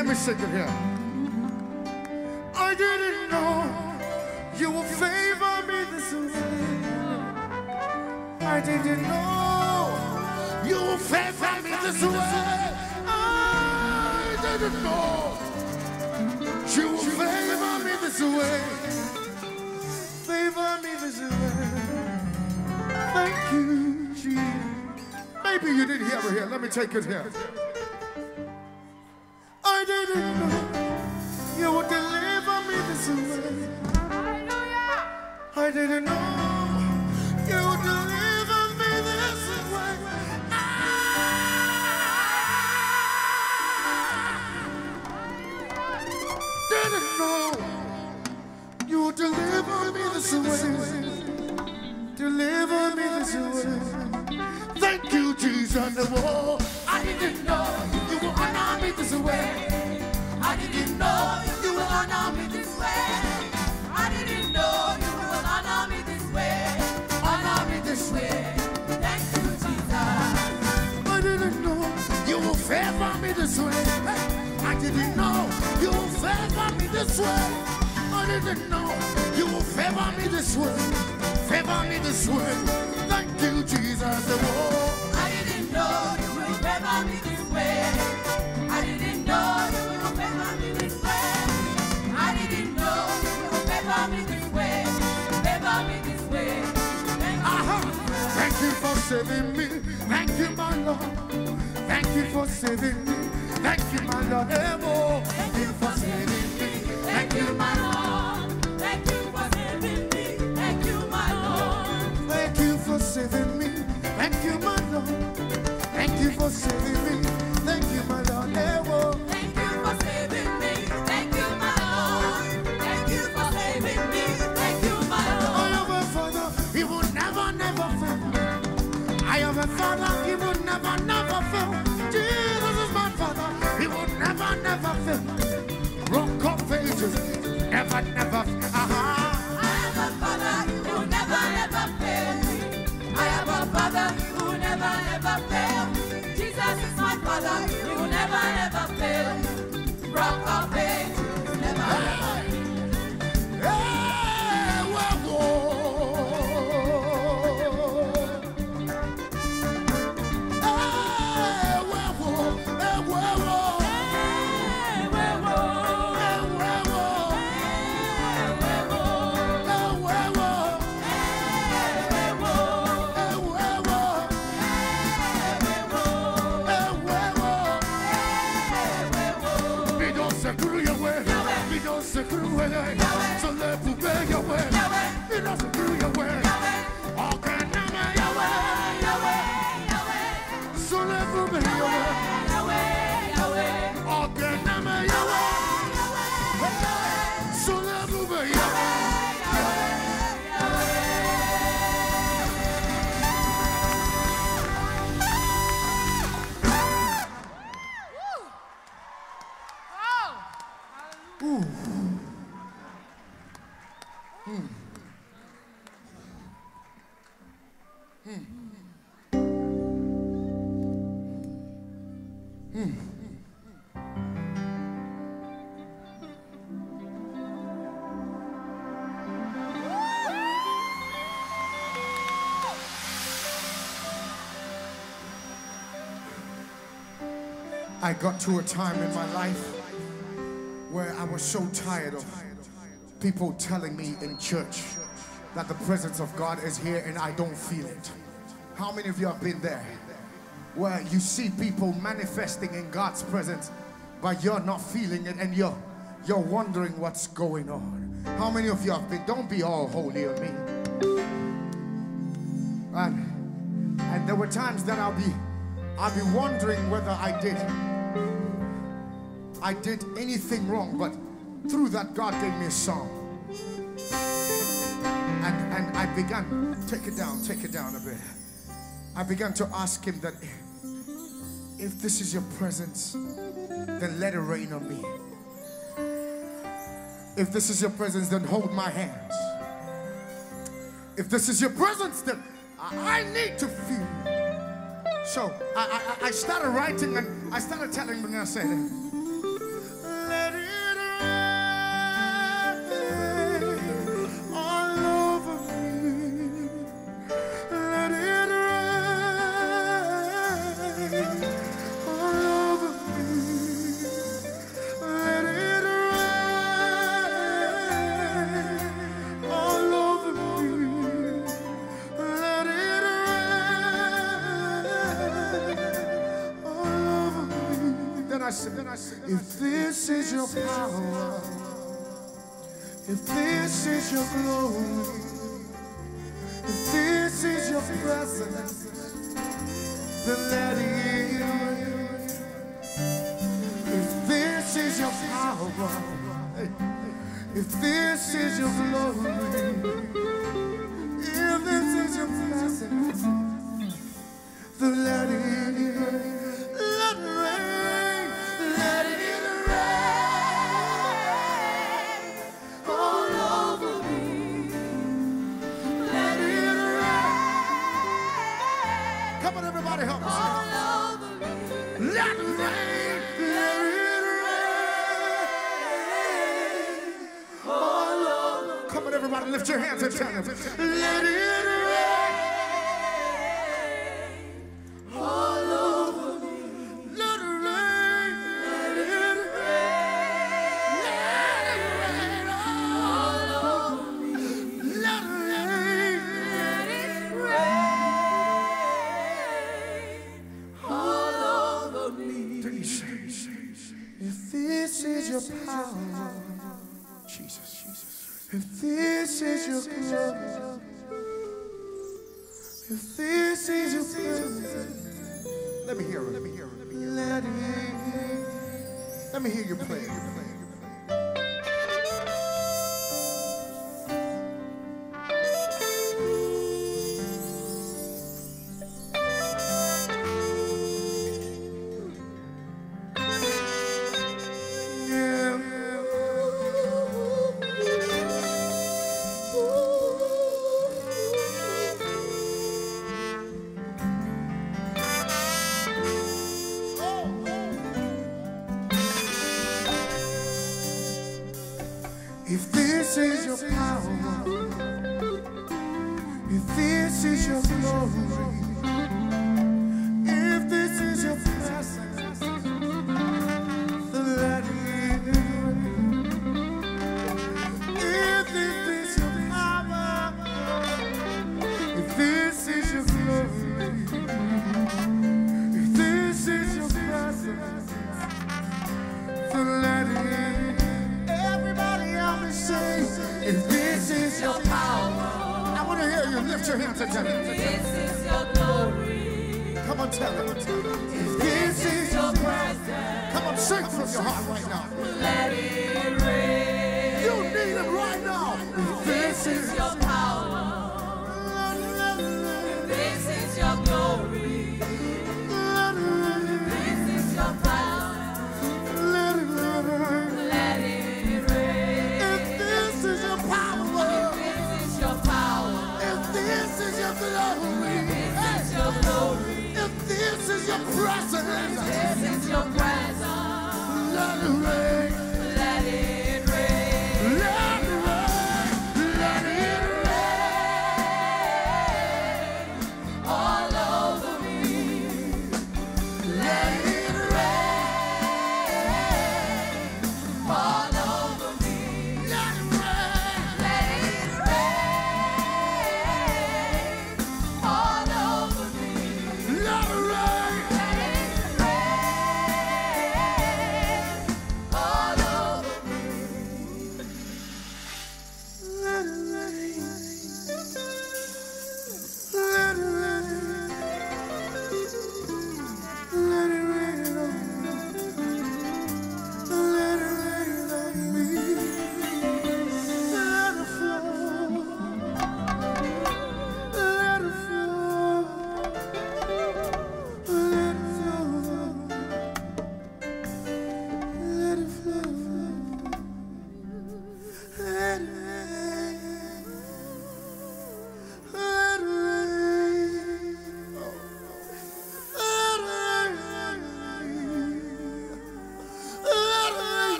Let me sing it here. I didn't know you would favor me this way. I didn't know you would favor me this way. I didn't know you would favor me this way. Favor me this way. Thank you, Jesus. Maybe you didn't hear it here. Let me take it here. For saving me. Thank you, my Lord. Eh. Thank you for saving me. Thank you, my Lord. Thank you for saving me. Thank you, my Lord. I have a father, he will never, never fail. I have a father, he will never, never fail. Jesus is my father, he will never, never fail. Rock of ages, never, never. Se cru Yahweh, mi don't se cru Yahweh, so le poupée Yahweh, mi don't se cru to a time in my life where I was so tired of people telling me in church that the presence of God is here and I don't feel it. How many of you have been there? Where you see people manifesting in God's presence, but you're not feeling it and you're you're wondering what's going on. How many of you have been? Don't be all holy on me. And and there were times that I'll be I'll be wondering whether I did I did anything wrong, but through that God gave me a song. And and I began, take it down, take it down a bit. I began to ask him that If this is your presence, then let it rain on me. If this is your presence, then hold my hands. If this is your presence, then I, need to feel. So I, I, I started writing and I started telling them, I said, I said, if this is your power, if this is your glory, if this is your presence, then let it. If this is your power, if this is your glory, hands this is your presence, let me hear it. Let me hear it. Let me hear it. Let, me hear you play.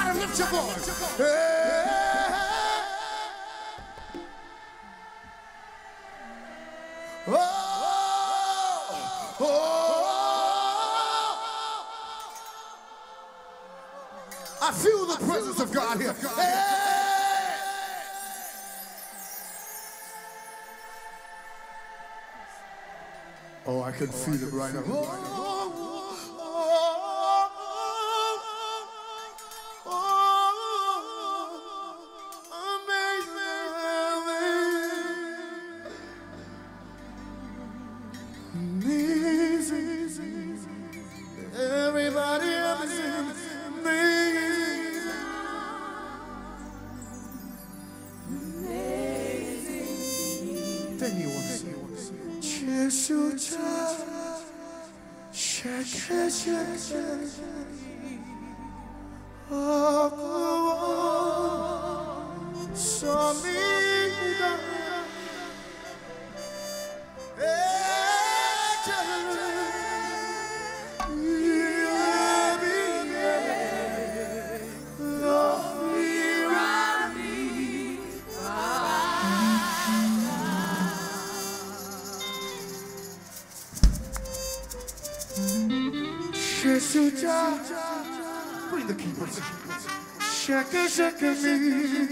Everybody lift your voice. Hey. Oh. oh. I feel the presence of God here. Hey. Oh, I can feel it right now. Oh. Bring the keyboards. Shaka, shaka me.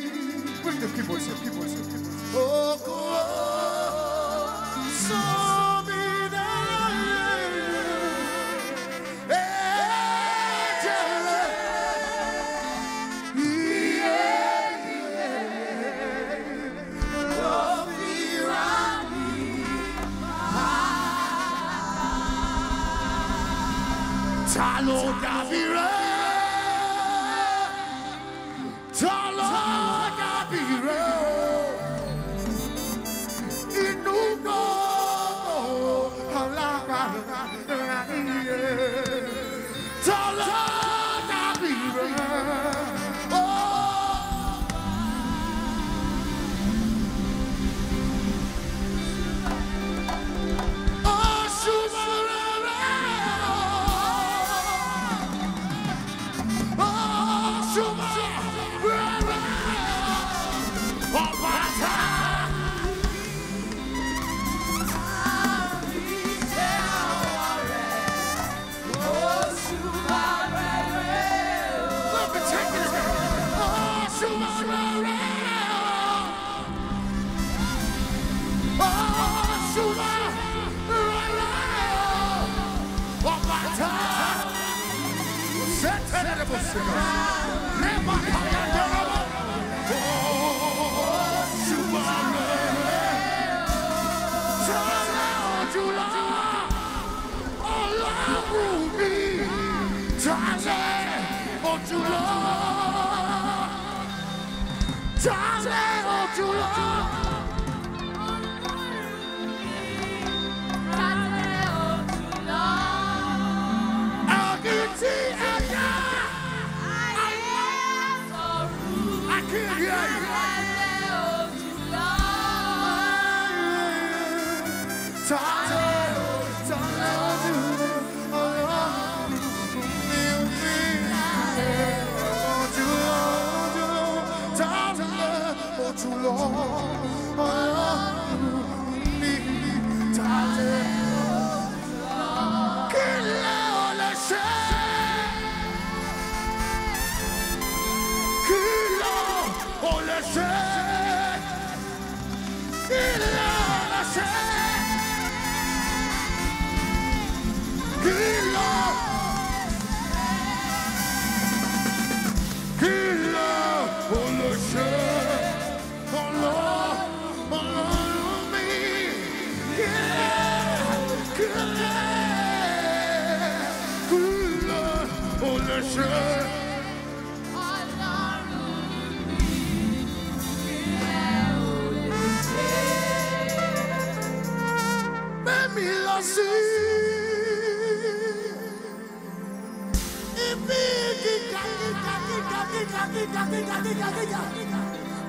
Bring the keyboards, keyboards, keyboards. Oh, God. too long.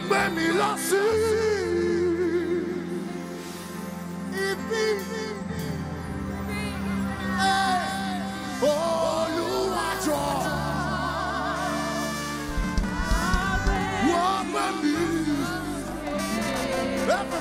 Let me love you.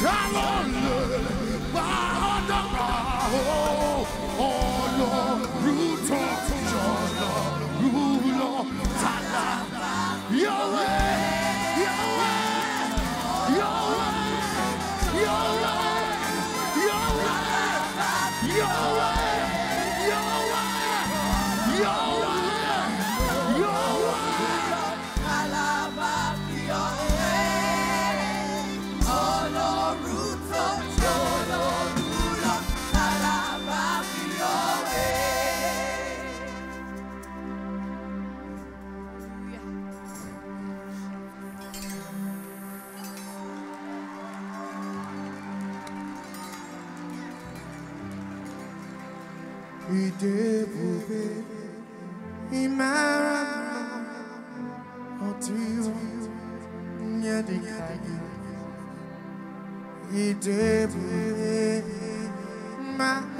Talon, le 아 devil my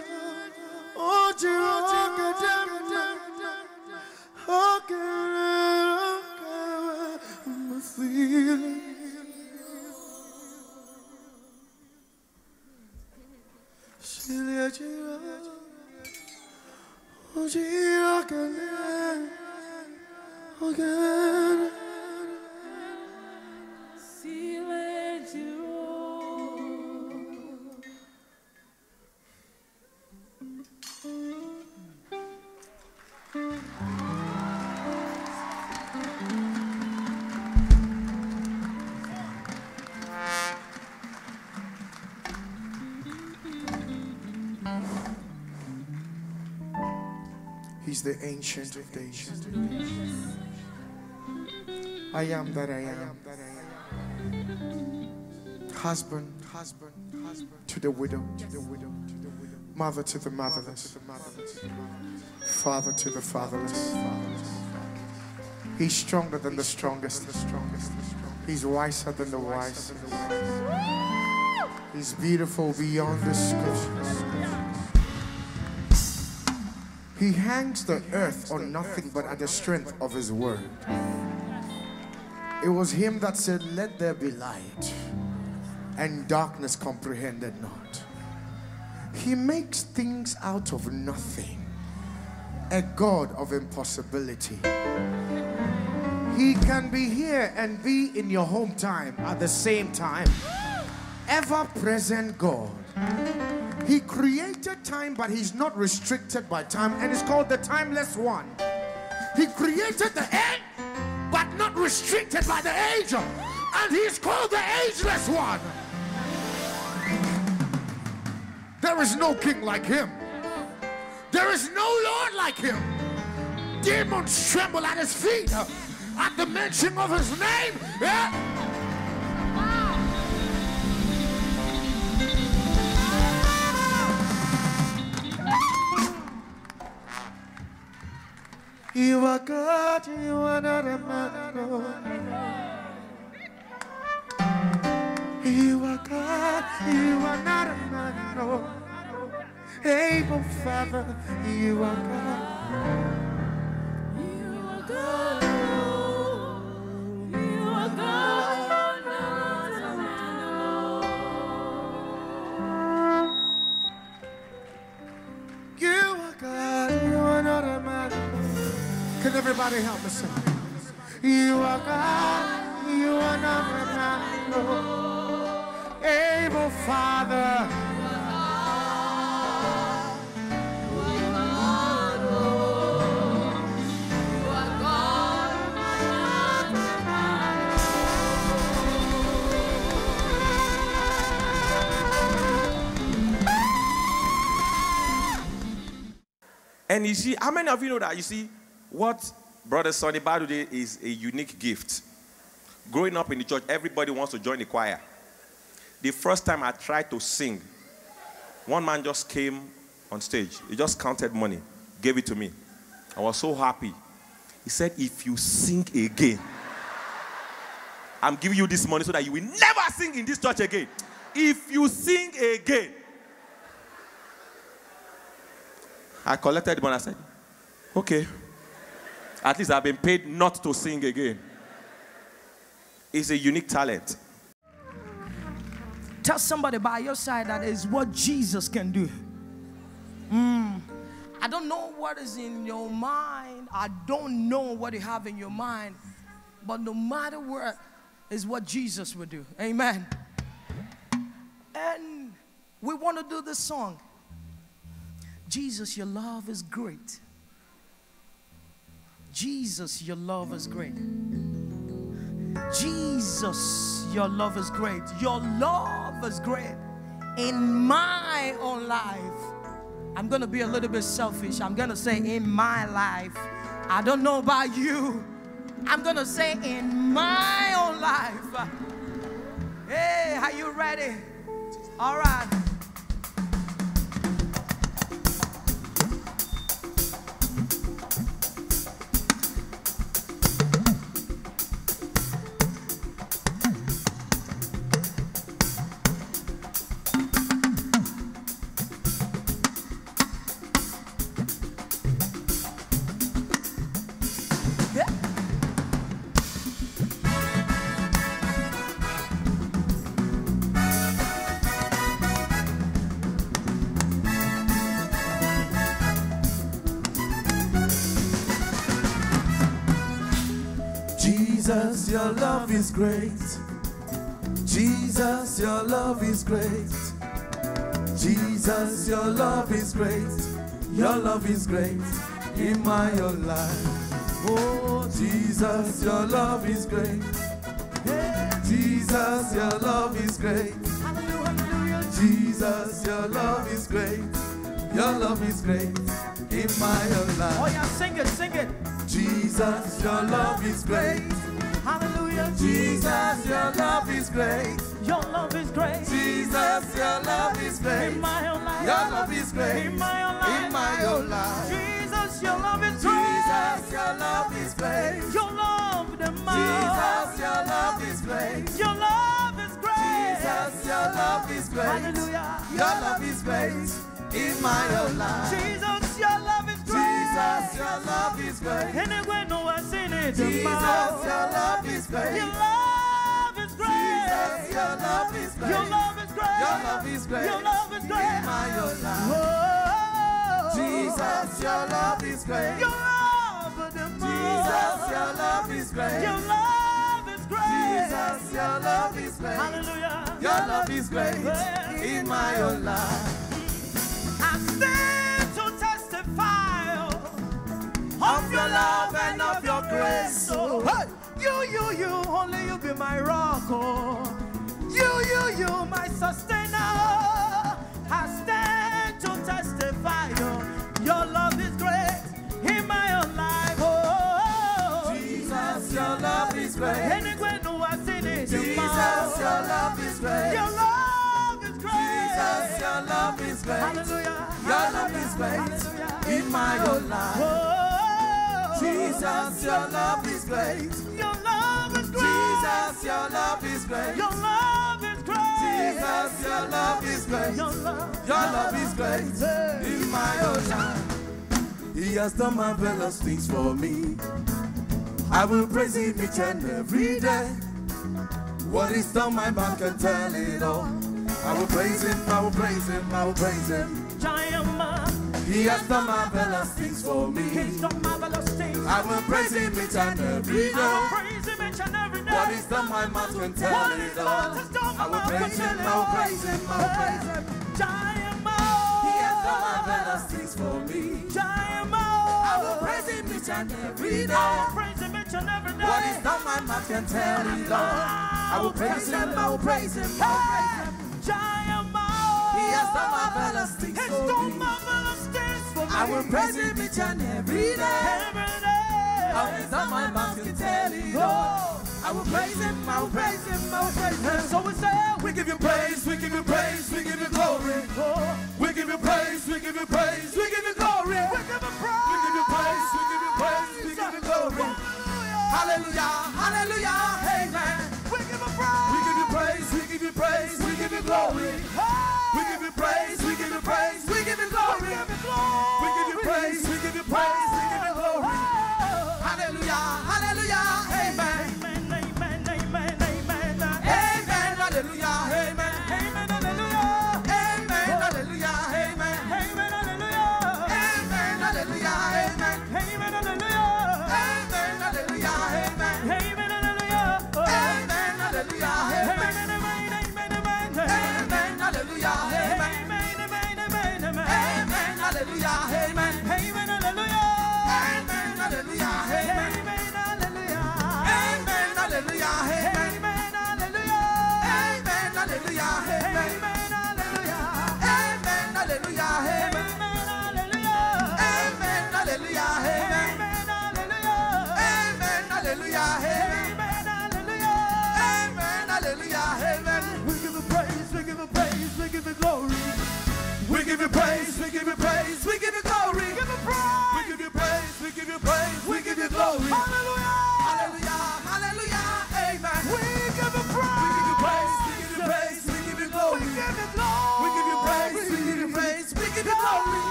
she, I. The ancient of days. I am that I am. Husband, husband, husband to the widow, to the widow, to the widow. Mother to the motherless, father to the fatherless. He's stronger than the strongest, the strongest, the strongest. He's wiser than the wise. He's beautiful beyond description. He hangs the earth on nothing but at the strength of his word. It was him that said, Let there be light, and darkness comprehended not. He makes things out of nothing, a God of impossibility. He can be here and be in your home time at the same time. Ever present God. He created time, but he's not restricted by time, and it's called the timeless one. He created the end, but not restricted by the age, and he's called the ageless one. There is no king like him. There is no Lord like him. Demons tremble at his feet at the mention of his name. Yeah. You are God, you are not a man. no. You are God, you are not a man. No. Able Father, you are God. You are God. Somebody help me sing. You are God, you are number nine, Lord. Able Father. And you see, how many of you know that? You see, what Brother Sonnie Badu did is a unique gift. Growing up in the church, everybody wants to join the choir. The first time I tried to sing, one man just came on stage. He just counted money, gave it to me. I was so happy. He said, If you sing again, I'm giving you this money so that you will never sing in this church again. If you sing again, I collected the money. I said, Okay. At least I've been paid not to sing again. It's a unique talent. Tell somebody by your side that is what Jesus can do. Mm. I don't know what is in your mind. I don't know what you have in your mind. But no matter what, is what Jesus would do. Amen. And we want to do this song. Jesus, your love is great. Jesus, your love is great. Jesus, your love is great. Your love is great. In my own life, I'm going to be a little bit selfish. I'm going to say, in my life. I don't know about you. I'm going to say, in my own life. Hey, are you ready? All right. Your love is great. Jesus, your love is great. Jesus, your love is great. Your love is great in my own life. Oh, Jesus, your love is great. Jesus, your love is great. Jesus, your love is great. Your love is great in my own Oh, yeah, sing it, sing it. Jesus, your love is great. Jesus, your love is great. Your love is great. Jesus, your love is great. In my own life. Your love is great. In my own life. In my own life. Jesus, your love is great. Jesus, your love is great. Your love the most. Jesus, your love is great. Your love is great. Jesus, your love is great. Hallelujah. Your love is great in my own life. Jesus, your love. Jesus, your love is great. Anywhere no one seen it. Jesus, your love is great. Your love is great. Jesus, your love is great. Your love is great. Your love is great. Your love is great. In my own life. Oh. Jesus, your love is great. Your love the most. Jesus, your love is great. Your love is great. Jesus, your love is great. Hallelujah. Your love is great in my own life. I stand Of your love and of your grace. Oh, hey, you, you, you, only you be my rock. Oh, you, you, you, my sustainer. I stand to testify. Oh, your love is great in my own life. Oh, Jesus, your love is great. anywhere no I seen it. Jesus, your love is great. Your love is great. Jesus, your love is great. Hallelujah. Your love is great Hallelujah. in my own life. Oh, Jesus, your love is great. Your love is great. Jesus, your love is great. Your love is great. Jesus, your love is great. Your love. Your love is great in my own life. He has done marvelous things for me. I will praise him each and every day. What he's done, my mouth can tell it all. I will praise him, I will praise him, I will praise him. He has done marvelous things for me. He's done marvelous. I will praise him each and every I will praise him each and every day. What he's done, my mouth can tell it all. mouth has done, my I will praise him, I will praise him, I will praise him. Giant man. He has done marvelous things for me. Giant man. I will praise him each and every I will praise him each and every day. What he's done, my mouth can tell it all. I will praise him, I will praise him, I will praise him. Giant man. He has done marvelous things for me. marvelous things for I will praise him each and every day. I will stop my mouth to tell you. I will praise him, I will praise him, I will praise him. So we say, We give you praise, we give you praise, we give you glory. We give you praise, we give you praise, we give you glory. We give you praise, we give you praise, we give you praise, we give you glory. Hallelujah, hallelujah, amen. we give a praise. We give you praise, we give you praise, we give you glory. We give you praise, we give you praise, we give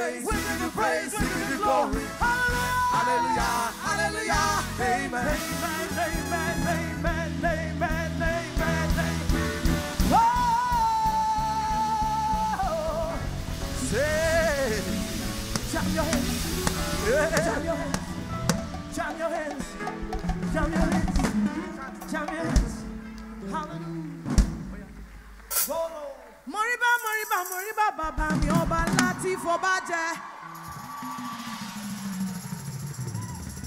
praise, we give you praise, we give you glory. Hallelujah, hallelujah, amen. Amen, amen, amen, amen, amen, amen. Oh, Say, jam your hands, jam your hands, jam your hands, jam your hands, jam your hands. Hallelujah. Moriba, Moriba, Moriba, bàbá mi ọba láti fọba jẹ.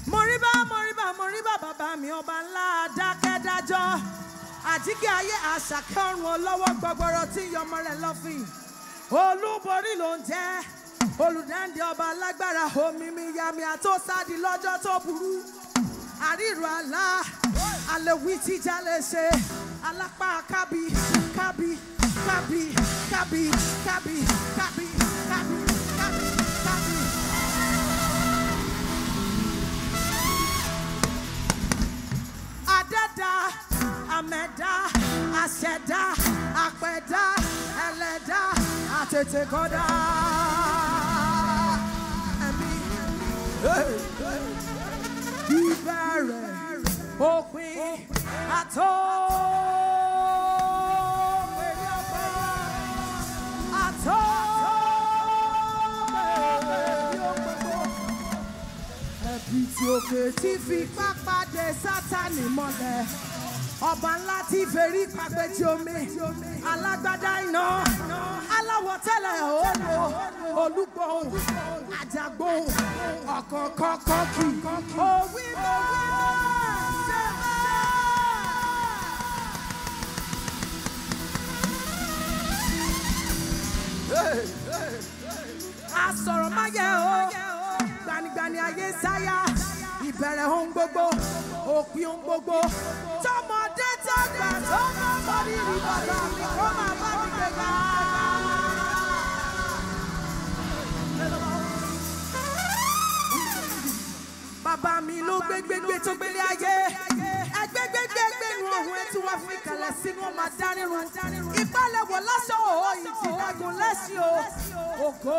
Moriba, Moriba, Moriba, bàbá mi ọba ńlá dákẹ́dájọ́. Àjíkẹ́ ayé àṣàkẹ́ ọ̀run olówó gbọgbọrọ tí yọmọ rẹ̀ lọ́fìn. Olúborí ló ń jẹ́. Olùdáǹdè ọba alágbára omimi yami àtòsádi lọ́jọ́ tó burú. Àríro àlá, àlèwí tíjà lè ṣe. Alápá kábí, kábí, kábí, kábí, kábí, kábí, àmẹ̀dá, àṣẹ̀dá, àpẹ̀dá, ẹlẹ́dá, àtètèkọ́dá. Ẹ̀mí ìbẹ̀rẹ̀ òpin àtó. Àtó. Tí òkè tí fi pápá de sátani mọ́lẹ̀ ọba ńlá tí fèrí pàgbé tí omi alágbádá iná aláwọ̀ tẹ́lẹ̀ òòlò olúgbòhùn àjàgbòhùn ọ̀kọ̀ọ̀kọ̀ọ̀kọ̀ kì òwì mọ́ ṣe asọ̀rọ̀ má yẹ o gbanigbani ayé sáyà. Ìbẹ̀rẹ̀ ohun gbogbo òpin ohun gbogbo. Tọmọdé tọgbà tó bá bọ́dí rí bàbá mi kó máa bá mi gbéga. bàbá mi ló gbégbégbé tó gbélé ayé. Ẹgbẹ́gbẹ́gbẹ́gbẹ́ nu ọ̀hún ẹ tí wọ́n fi kalẹ̀ sínú ọmọ adánirun ìpalẹ̀ wọ̀ lásán o ìjìnlẹ̀gùn lẹ́sìn o. Ògo